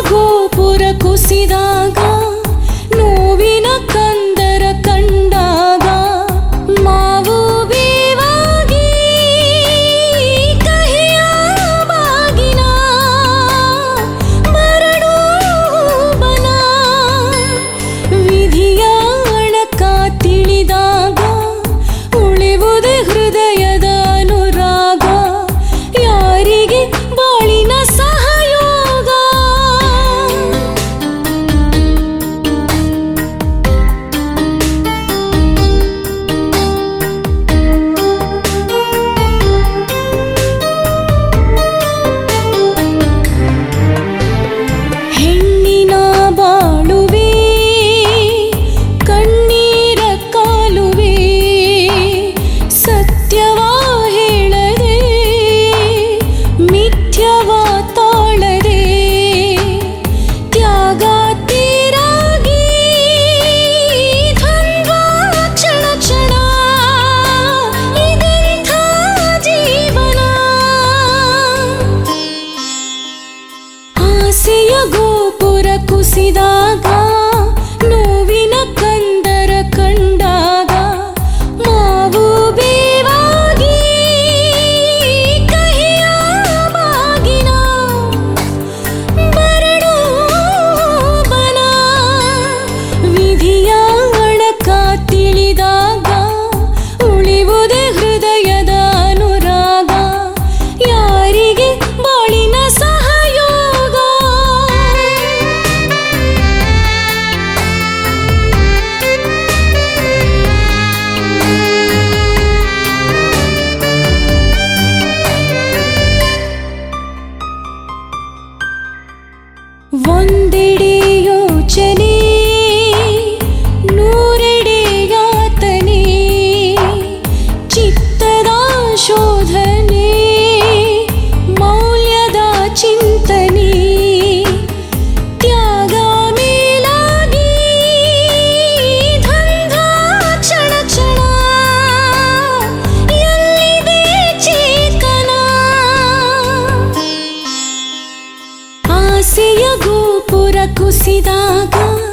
ಆಸೆಯ ಗೋಪುರ ಕುಸಿದಾಗ तुलसीदास ಕುಸಿದಾಗ ನೋವಿನ ಕಂದ